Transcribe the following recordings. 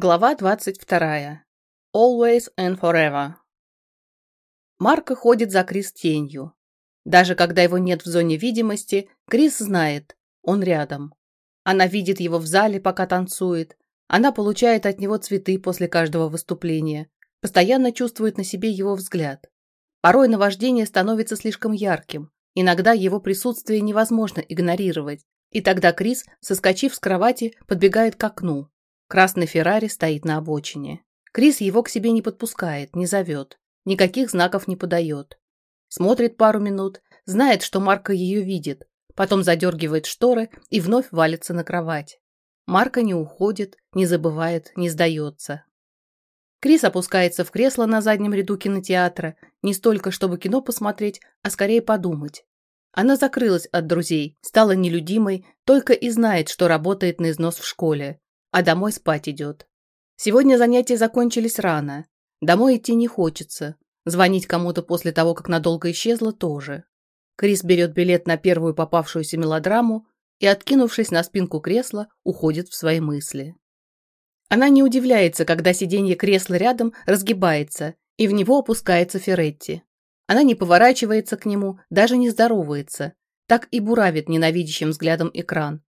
Глава 22. Always and forever. Марко ходит за Крис тенью. Даже когда его нет в зоне видимости, Крис знает, он рядом. Она видит его в зале, пока танцует. Она получает от него цветы после каждого выступления. Постоянно чувствует на себе его взгляд. Порой наваждение становится слишком ярким. Иногда его присутствие невозможно игнорировать. И тогда Крис, соскочив с кровати, подбегает к окну, Красный Феррари стоит на обочине. Крис его к себе не подпускает, не зовет. Никаких знаков не подает. Смотрит пару минут, знает, что Марка ее видит. Потом задергивает шторы и вновь валится на кровать. Марка не уходит, не забывает, не сдается. Крис опускается в кресло на заднем ряду кинотеатра, не столько, чтобы кино посмотреть, а скорее подумать. Она закрылась от друзей, стала нелюдимой, только и знает, что работает на износ в школе а домой спать идет. Сегодня занятия закончились рано. Домой идти не хочется. Звонить кому-то после того, как надолго исчезла, тоже. Крис берет билет на первую попавшуюся мелодраму и, откинувшись на спинку кресла, уходит в свои мысли. Она не удивляется, когда сиденье кресла рядом разгибается, и в него опускается Феретти. Она не поворачивается к нему, даже не здоровается, так и буравит ненавидящим взглядом экран.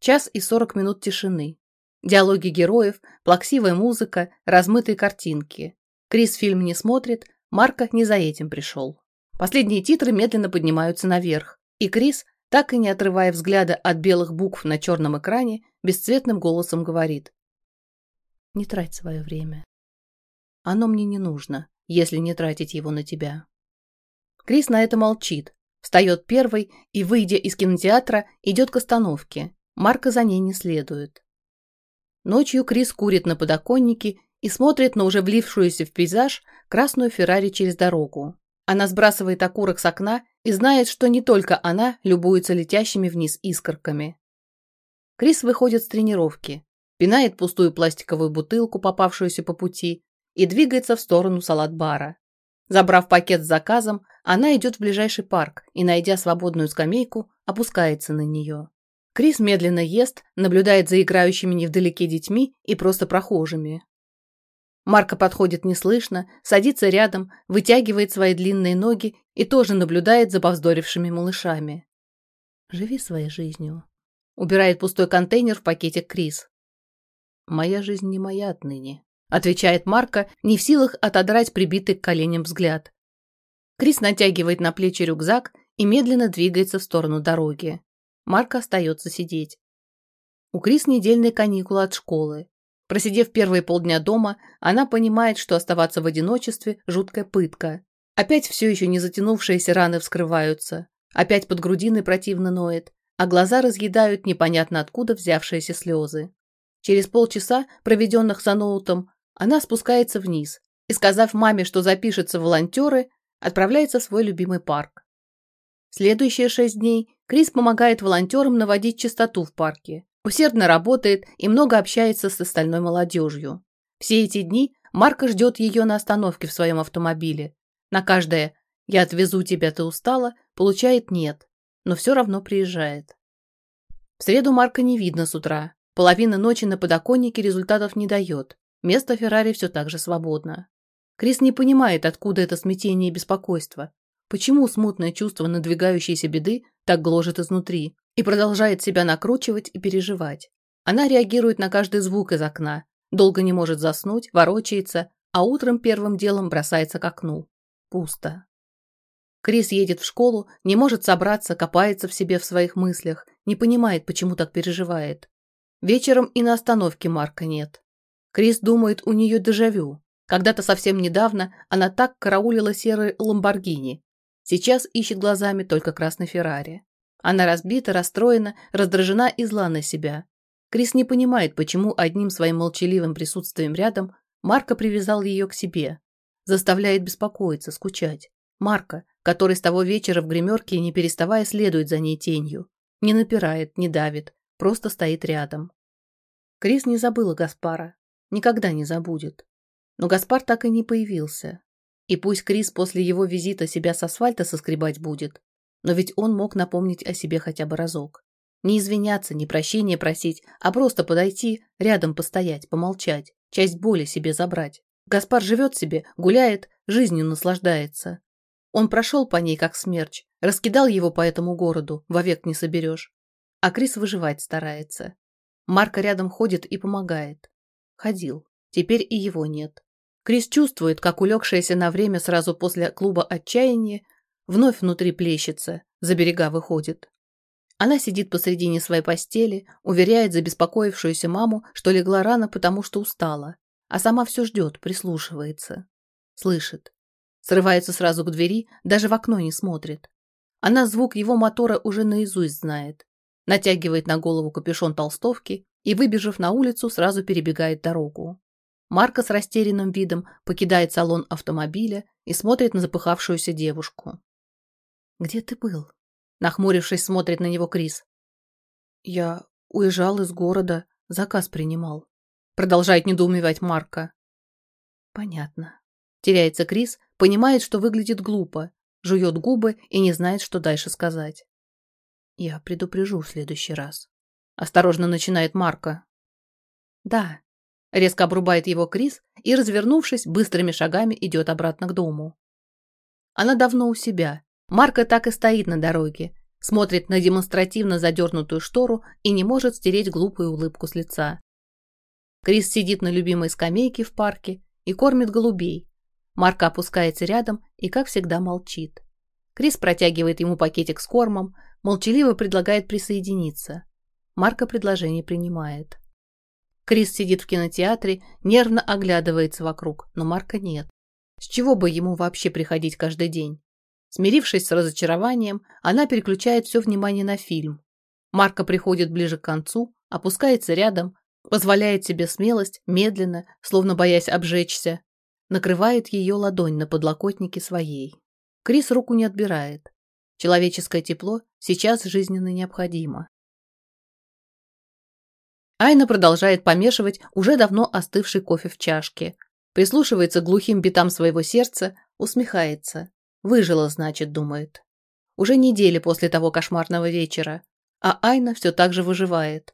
Час и сорок минут тишины. Диалоги героев, плаксивая музыка, размытые картинки. Крис фильм не смотрит, Марка не за этим пришел. Последние титры медленно поднимаются наверх, и Крис, так и не отрывая взгляда от белых букв на черном экране, бесцветным голосом говорит. «Не трать свое время. Оно мне не нужно, если не тратить его на тебя». Крис на это молчит, встает первый и, выйдя из кинотеатра, идет к остановке, Марка за ней не следует. Ночью Крис курит на подоконнике и смотрит на уже влившуюся в пейзаж красную Феррари через дорогу. Она сбрасывает окурок с окна и знает, что не только она любуется летящими вниз искорками. Крис выходит с тренировки, пинает пустую пластиковую бутылку, попавшуюся по пути, и двигается в сторону салат-бара. Забрав пакет с заказом, она идет в ближайший парк и, найдя свободную скамейку, опускается на нее. Крис медленно ест, наблюдает за играющими невдалеке детьми и просто прохожими. Марка подходит неслышно, садится рядом, вытягивает свои длинные ноги и тоже наблюдает за повздорившими малышами. «Живи своей жизнью», — убирает пустой контейнер в пакете Крис. «Моя жизнь не моя отныне», — отвечает Марка, не в силах отодрать прибитый к коленям взгляд. Крис натягивает на плечи рюкзак и медленно двигается в сторону дороги. Марка остается сидеть. У Крис недельные каникулы от школы. Просидев первые полдня дома, она понимает, что оставаться в одиночестве – жуткая пытка. Опять все еще не затянувшиеся раны вскрываются. Опять под грудиной противно ноет, а глаза разъедают непонятно откуда взявшиеся слезы. Через полчаса, проведенных за ноутом, она спускается вниз и, сказав маме, что запишется волонтеры, отправляется в свой любимый парк. Следующие шесть дней Крис помогает волонтерам наводить чистоту в парке, усердно работает и много общается с остальной молодежью. Все эти дни Марка ждет ее на остановке в своем автомобиле. На каждое «я отвезу тебя, ты устала» получает «нет», но все равно приезжает. В среду Марка не видно с утра. Половина ночи на подоконнике результатов не дает. Место Феррари все так же свободно. Крис не понимает, откуда это смятение и беспокойство. Почему смутное чувство надвигающейся беды так гложет изнутри и продолжает себя накручивать и переживать? Она реагирует на каждый звук из окна, долго не может заснуть, ворочается, а утром первым делом бросается к окну. Пусто. Крис едет в школу, не может собраться, копается в себе в своих мыслях, не понимает, почему так переживает. Вечером и на остановке Марка нет. Крис думает, у нее дежавю. Когда-то совсем недавно она так караулила серый Ламборгини, Сейчас ищет глазами только красный Феррари. Она разбита, расстроена, раздражена и зла на себя. Крис не понимает, почему одним своим молчаливым присутствием рядом Марка привязал ее к себе. Заставляет беспокоиться, скучать. Марка, который с того вечера в гримерке, не переставая, следует за ней тенью. Не напирает, не давит, просто стоит рядом. Крис не забыла Гаспара. Никогда не забудет. Но Гаспар так и не появился. И пусть Крис после его визита себя с асфальта соскребать будет, но ведь он мог напомнить о себе хотя бы разок. Не извиняться, не прощения просить, а просто подойти, рядом постоять, помолчать, часть боли себе забрать. Гаспар живет себе, гуляет, жизнью наслаждается. Он прошел по ней, как смерч, раскидал его по этому городу, вовек не соберешь. А Крис выживать старается. Марка рядом ходит и помогает. Ходил. Теперь и его нет. Крис чувствует, как улегшаяся на время сразу после клуба отчаяние вновь внутри плещется, за берега выходит. Она сидит посредине своей постели, уверяет забеспокоившуюся маму, что легла рано, потому что устала, а сама все ждет, прислушивается. Слышит. Срывается сразу к двери, даже в окно не смотрит. Она звук его мотора уже наизусть знает. Натягивает на голову капюшон толстовки и, выбежав на улицу, сразу перебегает дорогу. Марка с растерянным видом покидает салон автомобиля и смотрит на запыхавшуюся девушку. «Где ты был?» Нахмурившись, смотрит на него Крис. «Я уезжал из города, заказ принимал», продолжает недоумевать Марка. «Понятно». Теряется Крис, понимает, что выглядит глупо, жует губы и не знает, что дальше сказать. «Я предупрежу в следующий раз». Осторожно начинает Марка. «Да», — резко обрубает его Крис и, развернувшись, быстрыми шагами идет обратно к дому. Она давно у себя, Марка так и стоит на дороге, смотрит на демонстративно задернутую штору и не может стереть глупую улыбку с лица. Крис сидит на любимой скамейке в парке и кормит голубей. Марка опускается рядом и, как всегда, молчит. Крис протягивает ему пакетик с кормом, молчаливо предлагает присоединиться. Марка предложение принимает. Крис сидит в кинотеатре, нервно оглядывается вокруг, но Марка нет. С чего бы ему вообще приходить каждый день? Смирившись с разочарованием, она переключает все внимание на фильм. Марка приходит ближе к концу, опускается рядом, позволяет себе смелость, медленно, словно боясь обжечься, накрывает ее ладонь на подлокотнике своей. Крис руку не отбирает. Человеческое тепло сейчас жизненно необходимо. Айна продолжает помешивать уже давно остывший кофе в чашке, прислушивается к глухим битам своего сердца, усмехается. Выжила, значит, думает. Уже недели после того кошмарного вечера, а Айна все так же выживает.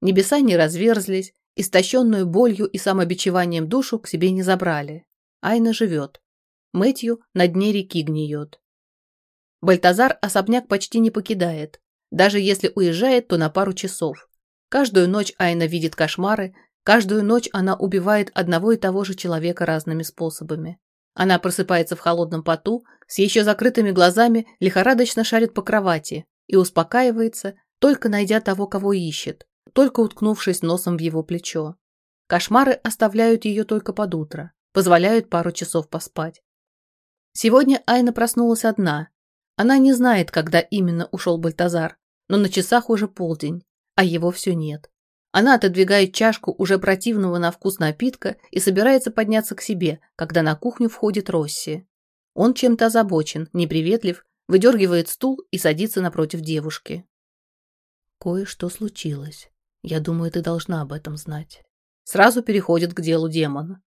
Небеса не разверзлись, истощенную болью и самобичеванием душу к себе не забрали. Айна живет. Мэтью на дне реки гниет. Бальтазар особняк почти не покидает. Даже если уезжает, то на пару часов. Каждую ночь Айна видит кошмары, каждую ночь она убивает одного и того же человека разными способами. Она просыпается в холодном поту, с еще закрытыми глазами лихорадочно шарит по кровати и успокаивается, только найдя того, кого ищет, только уткнувшись носом в его плечо. Кошмары оставляют ее только под утро, позволяют пару часов поспать. Сегодня Айна проснулась одна. Она не знает, когда именно ушел Бальтазар, но на часах уже полдень, а его все нет. Она отодвигает чашку уже противного на вкус напитка и собирается подняться к себе, когда на кухню входит Росси. Он чем-то озабочен, неприветлив, выдергивает стул и садится напротив девушки. «Кое-что случилось. Я думаю, ты должна об этом знать». Сразу переходит к делу демон.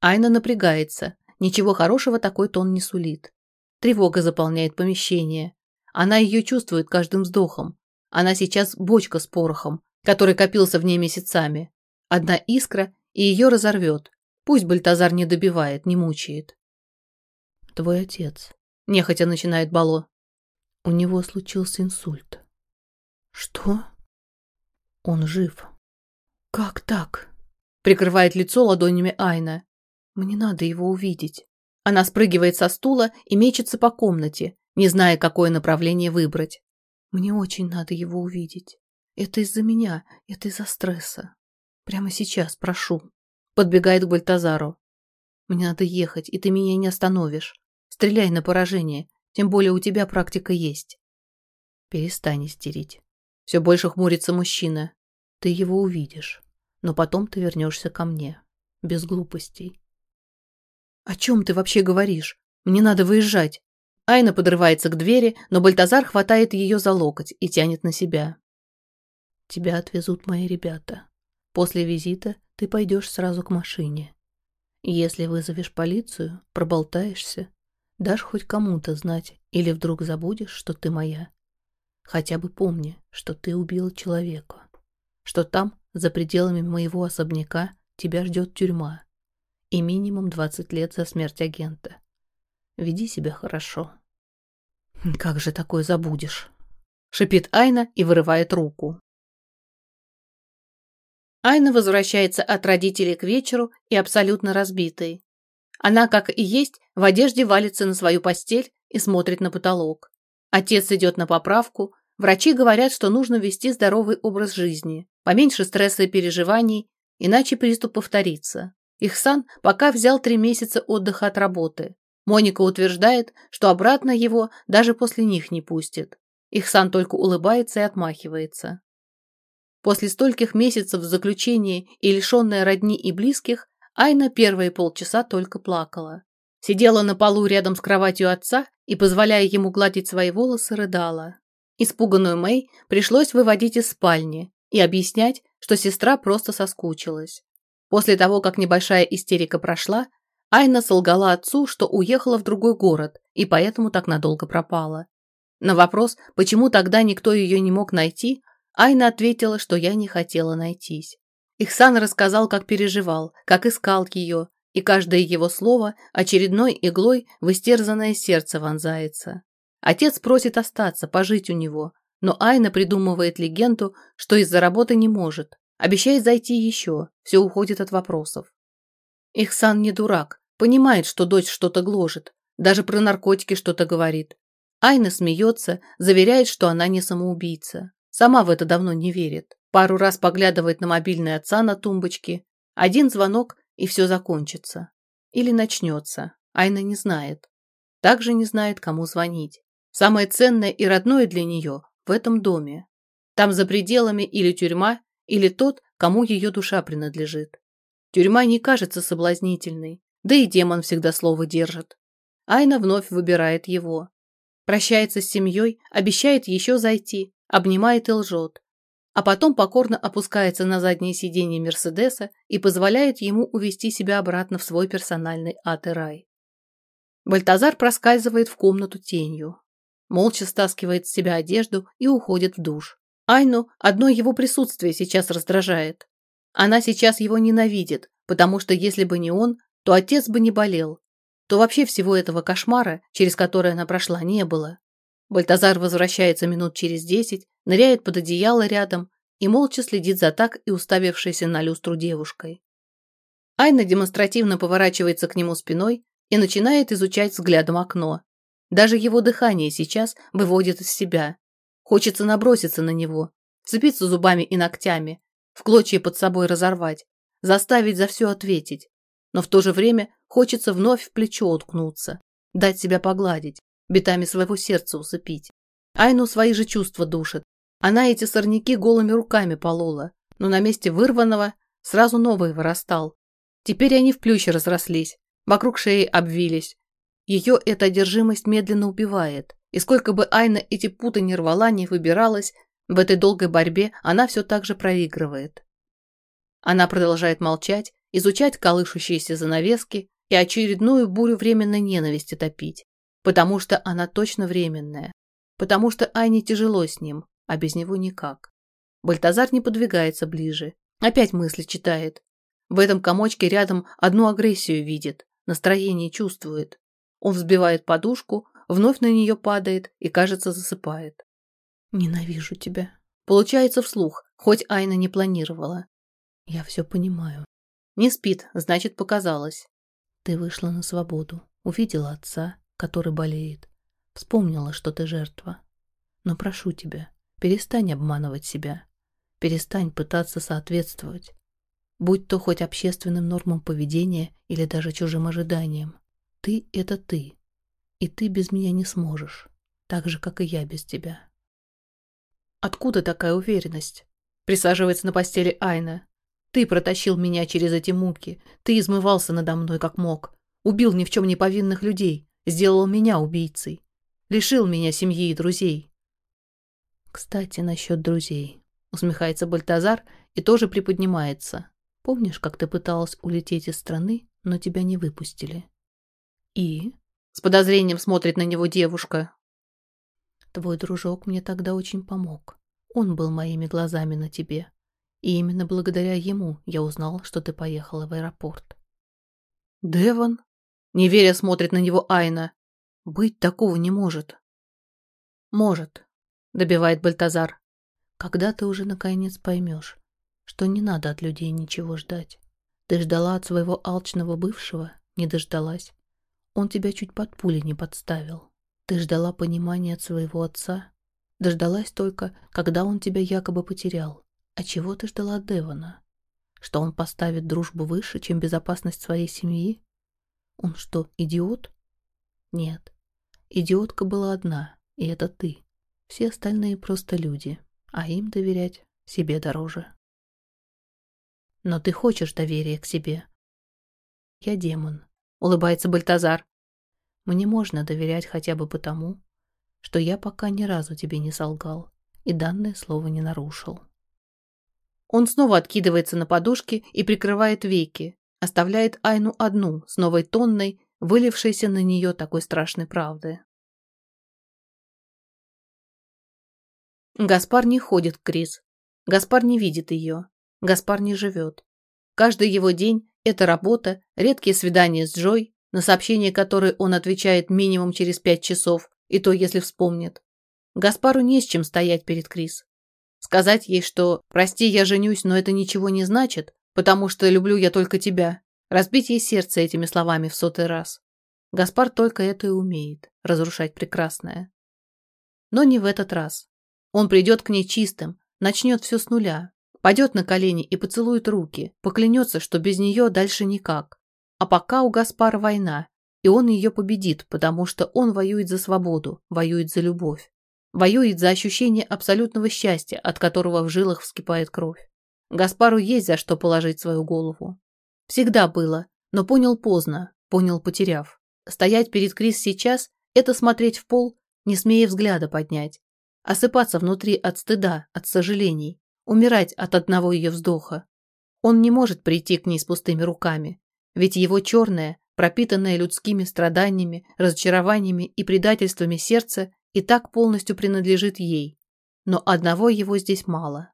Айна напрягается. Ничего хорошего такой тон не сулит. Тревога заполняет помещение. Она ее чувствует каждым вздохом. Она сейчас бочка с порохом, который копился в ней месяцами. Одна искра, и ее разорвет. Пусть Бальтазар не добивает, не мучает. Твой отец. Нехотя начинает Бало. У него случился инсульт. Что? Он жив. Как так? Прикрывает лицо ладонями Айна. Мне надо его увидеть. Она спрыгивает со стула и мечется по комнате, не зная, какое направление выбрать. Мне очень надо его увидеть. Это из-за меня, это из-за стресса. Прямо сейчас, прошу. Подбегает к Бальтазару. Мне надо ехать, и ты меня не остановишь. Стреляй на поражение, тем более у тебя практика есть. Перестань истерить. Все больше хмурится мужчина. Ты его увидишь, но потом ты вернешься ко мне. Без глупостей. О чем ты вообще говоришь? Мне надо выезжать. Айна подрывается к двери, но Бальтазар хватает ее за локоть и тянет на себя. Тебя отвезут мои ребята. После визита ты пойдешь сразу к машине. Если вызовешь полицию, проболтаешься, дашь хоть кому-то знать или вдруг забудешь, что ты моя. Хотя бы помни, что ты убил человека. Что там, за пределами моего особняка, тебя ждет тюрьма. И минимум 20 лет за смерть агента. Веди себя хорошо. Как же такое забудешь? Шипит Айна и вырывает руку. Айна возвращается от родителей к вечеру и абсолютно разбитой. Она, как и есть, в одежде валится на свою постель и смотрит на потолок. Отец идет на поправку, врачи говорят, что нужно вести здоровый образ жизни, поменьше стресса и переживаний, иначе приступ повторится. Ихсан пока взял три месяца отдыха от работы. Моника утверждает, что обратно его даже после них не пустит. Ихсан только улыбается и отмахивается. После стольких месяцев в заключении и лишенная родни и близких, Айна первые полчаса только плакала. Сидела на полу рядом с кроватью отца и, позволяя ему гладить свои волосы, рыдала. Испуганную Мэй пришлось выводить из спальни и объяснять, что сестра просто соскучилась. После того, как небольшая истерика прошла, Айна солгала отцу, что уехала в другой город и поэтому так надолго пропала. На вопрос, почему тогда никто ее не мог найти, Айна ответила, что я не хотела найтись. Ихсан рассказал, как переживал, как искал ее, и каждое его слово очередной иглой в истерзанное сердце вонзается. Отец просит остаться, пожить у него, но Айна придумывает легенду, что из-за работы не может. Обещает зайти еще, все уходит от вопросов. Ихсан не дурак, понимает, что дочь что-то гложет, даже про наркотики что-то говорит. Айна смеется, заверяет, что она не самоубийца. Сама в это давно не верит. Пару раз поглядывает на мобильный отца на тумбочке. Один звонок, и все закончится. Или начнется. Айна не знает. Также не знает, кому звонить. Самое ценное и родное для нее в этом доме. Там за пределами или тюрьма, или тот, кому ее душа принадлежит. Тюрьма не кажется соблазнительной, да и демон всегда слово держит. Айна вновь выбирает его. Прощается с семьей, обещает еще зайти, обнимает и лжет, а потом покорно опускается на заднее сиденье Мерседеса и позволяет ему увести себя обратно в свой персональный ад и рай. Бальтазар проскальзывает в комнату тенью. Молча стаскивает с себя одежду и уходит в душ. Айну одно его присутствие сейчас раздражает. Она сейчас его ненавидит, потому что если бы не он, то отец бы не болел, то вообще всего этого кошмара, через который она прошла, не было. Бальтазар возвращается минут через десять, ныряет под одеяло рядом и молча следит за так и уставившейся на люстру девушкой. Айна демонстративно поворачивается к нему спиной и начинает изучать взглядом окно. Даже его дыхание сейчас выводит из себя. Хочется наброситься на него, вцепиться зубами и ногтями, в клочья под собой разорвать, заставить за все ответить. Но в то же время хочется вновь в плечо уткнуться, дать себя погладить, битами своего сердца усыпить. Айну свои же чувства душит. Она эти сорняки голыми руками полола, но на месте вырванного сразу новый вырастал. Теперь они в плюще разрослись, вокруг шеи обвились. Ее эта одержимость медленно убивает, и сколько бы Айна эти путы не рвала, не выбиралась, в этой долгой борьбе она все так же проигрывает. Она продолжает молчать, изучать колышущиеся занавески и очередную бурю временной ненависти топить потому что она точно временная, потому что Айне тяжело с ним, а без него никак. Бальтазар не подвигается ближе, опять мысли читает. В этом комочке рядом одну агрессию видит, настроение чувствует. Он взбивает подушку, вновь на нее падает и, кажется, засыпает. «Ненавижу тебя». Получается вслух, хоть Айна не планировала. «Я все понимаю». Не спит, значит, показалось. Ты вышла на свободу, увидела отца, который болеет. Вспомнила, что ты жертва. Но прошу тебя, перестань обманывать себя. Перестань пытаться соответствовать. Будь то хоть общественным нормам поведения или даже чужим ожиданиям. Ты — это ты. И ты без меня не сможешь. Так же, как и я без тебя. Откуда такая уверенность? Присаживается на постели Айна. Ты протащил меня через эти муки. Ты измывался надо мной, как мог. Убил ни в чем не повинных людей сделал меня убийцей, лишил меня семьи и друзей. Кстати, насчет друзей. Усмехается Бальтазар и тоже приподнимается. Помнишь, как ты пыталась улететь из страны, но тебя не выпустили? И? С подозрением смотрит на него девушка. Твой дружок мне тогда очень помог. Он был моими глазами на тебе. И именно благодаря ему я узнал, что ты поехала в аэропорт. Девон? Неверя смотрит на него Айна. Быть такого не может. Может, добивает Бальтазар. Когда ты уже наконец поймешь, что не надо от людей ничего ждать. Ты ждала от своего алчного бывшего, не дождалась. Он тебя чуть под пули не подставил. Ты ждала понимания от своего отца, дождалась только, когда он тебя якобы потерял. А чего ты ждала Девона? Что он поставит дружбу выше, чем безопасность своей семьи? Он что, идиот? Нет. Идиотка была одна, и это ты. Все остальные просто люди, а им доверять себе дороже. Но ты хочешь доверия к себе. Я демон, улыбается Бальтазар. Мне можно доверять хотя бы потому, что я пока ни разу тебе не солгал и данное слово не нарушил. Он снова откидывается на подушке и прикрывает веки, оставляет Айну одну с новой тонной, вылившейся на нее такой страшной правды. Гаспар не ходит к Крис. Гаспар не видит ее. Гаспар не живет. Каждый его день – это работа, редкие свидания с Джой, на сообщение которой он отвечает минимум через пять часов, и то, если вспомнит. Гаспару не с чем стоять перед Крис. Сказать ей, что «прости, я женюсь, но это ничего не значит, потому что люблю я только тебя», разбить ей сердце этими словами в сотый раз. Гаспар только это и умеет – разрушать прекрасное. Но не в этот раз. Он придет к ней чистым, начнет все с нуля, Пойдет на колени и поцелует руки, поклянется, что без нее дальше никак. А пока у Гаспара война, и он ее победит, потому что он воюет за свободу, воюет за любовь. Воюет за ощущение абсолютного счастья, от которого в жилах вскипает кровь. Гаспару есть за что положить свою голову. Всегда было, но понял поздно, понял потеряв. Стоять перед Крис сейчас – это смотреть в пол, не смея взгляда поднять. Осыпаться внутри от стыда, от сожалений умирать от одного ее вздоха. Он не может прийти к ней с пустыми руками, ведь его черное, пропитанное людскими страданиями, разочарованиями и предательствами сердце и так полностью принадлежит ей. Но одного его здесь мало.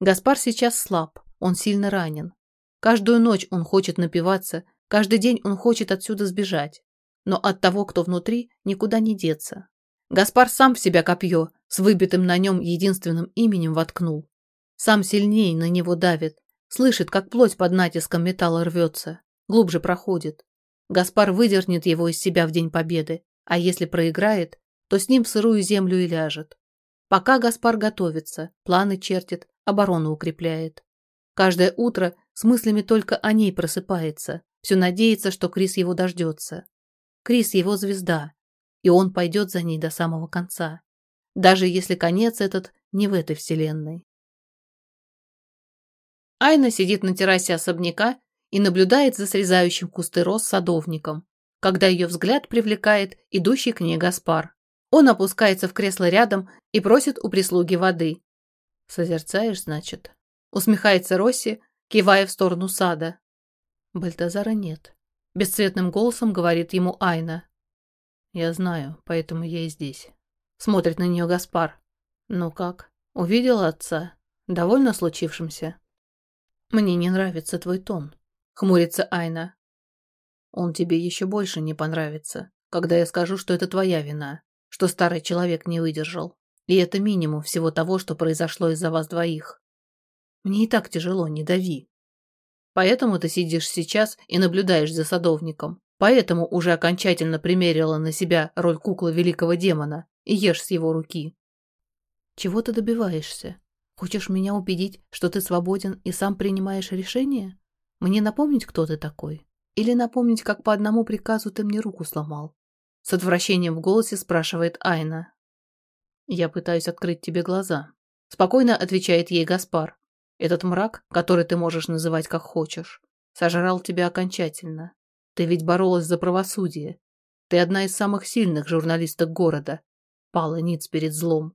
Гаспар сейчас слаб, он сильно ранен. Каждую ночь он хочет напиваться, каждый день он хочет отсюда сбежать. Но от того, кто внутри, никуда не деться. Гаспар сам в себя копье, с выбитым на нем единственным именем воткнул. Сам сильнее на него давит, слышит, как плоть под натиском металла рвется, глубже проходит. Гаспар выдернет его из себя в день победы, а если проиграет, то с ним в сырую землю и ляжет. Пока Гаспар готовится, планы чертит, оборону укрепляет. Каждое утро с мыслями только о ней просыпается, все надеется, что Крис его дождется. Крис его звезда, и он пойдет за ней до самого конца даже если конец этот не в этой вселенной. Айна сидит на террасе особняка и наблюдает за срезающим кусты роз садовником, когда ее взгляд привлекает идущий к ней Гаспар. Он опускается в кресло рядом и просит у прислуги воды. «Созерцаешь, значит?» Усмехается Росси, кивая в сторону сада. Бальтазара нет. Бесцветным голосом говорит ему Айна. «Я знаю, поэтому я и здесь». Смотрит на нее Гаспар. Ну как? Увидела отца? Довольно случившимся? Мне не нравится твой тон. Хмурится Айна. Он тебе еще больше не понравится, когда я скажу, что это твоя вина, что старый человек не выдержал. И это минимум всего того, что произошло из-за вас двоих. Мне и так тяжело, не дави. Поэтому ты сидишь сейчас и наблюдаешь за садовником. Поэтому уже окончательно примерила на себя роль куклы великого демона и ешь с его руки. Чего ты добиваешься? Хочешь меня убедить, что ты свободен и сам принимаешь решение? Мне напомнить, кто ты такой? Или напомнить, как по одному приказу ты мне руку сломал? С отвращением в голосе спрашивает Айна. Я пытаюсь открыть тебе глаза. Спокойно отвечает ей Гаспар. Этот мрак, который ты можешь называть как хочешь, сожрал тебя окончательно. Ты ведь боролась за правосудие. Ты одна из самых сильных журналисток города, пала ниц перед злом.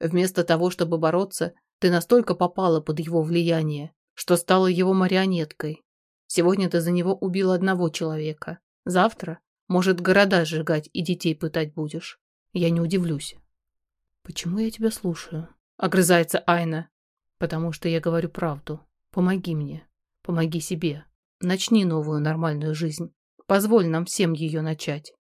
Вместо того, чтобы бороться, ты настолько попала под его влияние, что стала его марионеткой. Сегодня ты за него убил одного человека. Завтра, может, города сжигать и детей пытать будешь. Я не удивлюсь. Почему я тебя слушаю? Огрызается Айна. Потому что я говорю правду. Помоги мне. Помоги себе. Начни новую нормальную жизнь. Позволь нам всем ее начать.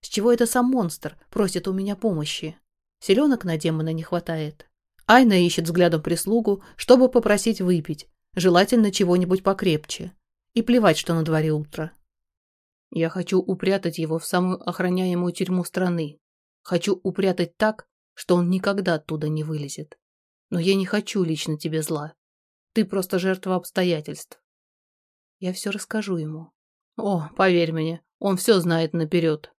С чего это сам монстр просит у меня помощи? Селенок на демона не хватает. Айна ищет взглядом прислугу, чтобы попросить выпить, желательно чего-нибудь покрепче. И плевать, что на дворе утро. Я хочу упрятать его в самую охраняемую тюрьму страны. Хочу упрятать так, что он никогда оттуда не вылезет. Но я не хочу лично тебе зла. Ты просто жертва обстоятельств. Я все расскажу ему. О, поверь мне, он все знает наперед.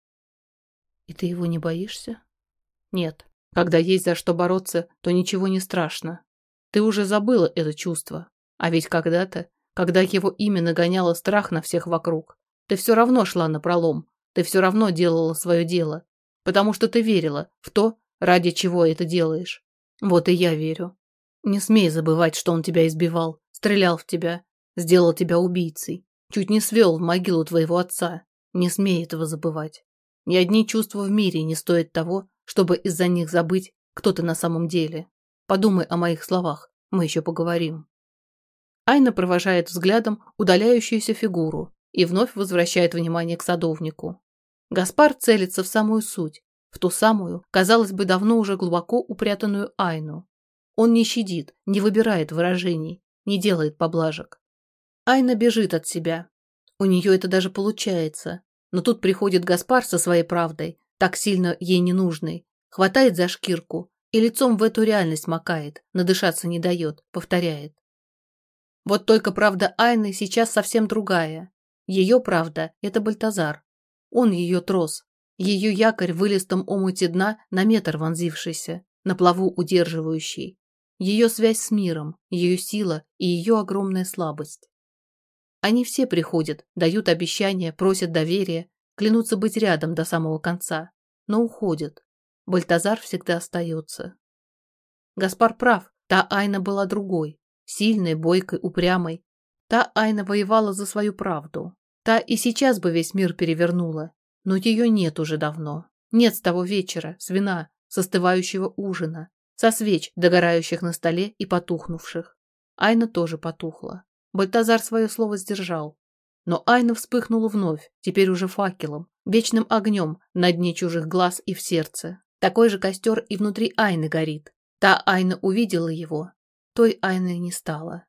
И ты его не боишься? Нет. Когда есть за что бороться, то ничего не страшно. Ты уже забыла это чувство. А ведь когда-то, когда его имя нагоняло страх на всех вокруг, ты все равно шла на пролом, ты все равно делала свое дело, потому что ты верила в то, ради чего это делаешь. Вот и я верю. Не смей забывать, что он тебя избивал, стрелял в тебя, сделал тебя убийцей, чуть не свел в могилу твоего отца. Не смей этого забывать. Ни одни чувства в мире не стоят того, чтобы из-за них забыть, кто ты на самом деле. Подумай о моих словах, мы еще поговорим. Айна провожает взглядом удаляющуюся фигуру и вновь возвращает внимание к садовнику. Гаспар целится в самую суть, в ту самую, казалось бы, давно уже глубоко упрятанную Айну. Он не щадит, не выбирает выражений, не делает поблажек. Айна бежит от себя. У нее это даже получается. Но тут приходит Гаспар со своей правдой, так сильно ей не нужной, хватает за шкирку и лицом в эту реальность макает, надышаться не дает, повторяет. Вот только правда Айны сейчас совсем другая. Ее правда – это Бальтазар. Он ее трос, ее якорь в вылистом омуте дна на метр вонзившийся, на плаву удерживающий. Ее связь с миром, ее сила и ее огромная слабость. Они все приходят, дают обещания, просят доверия, клянутся быть рядом до самого конца, но уходят. Бальтазар всегда остается. Гаспар прав, та Айна была другой, сильной, бойкой, упрямой. Та Айна воевала за свою правду. Та и сейчас бы весь мир перевернула, но ее нет уже давно. Нет с того вечера, с вина, с ужина, со свеч, догорающих на столе и потухнувших. Айна тоже потухла. Бальтазар свое слово сдержал. Но Айна вспыхнула вновь, теперь уже факелом, вечным огнем на дне чужих глаз и в сердце. Такой же костер и внутри Айны горит. Та Айна увидела его, той Айны не стало.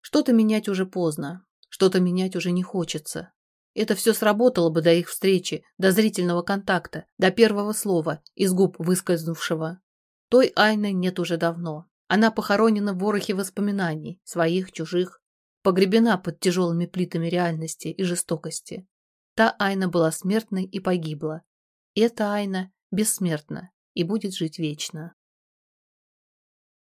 Что-то менять уже поздно, что-то менять уже не хочется. Это все сработало бы до их встречи, до зрительного контакта, до первого слова, из губ выскользнувшего. Той Айны нет уже давно. Она похоронена в ворохе воспоминаний, своих, чужих, погребена под тяжелыми плитами реальности и жестокости. Та Айна была смертной и погибла. Эта Айна бессмертна и будет жить вечно.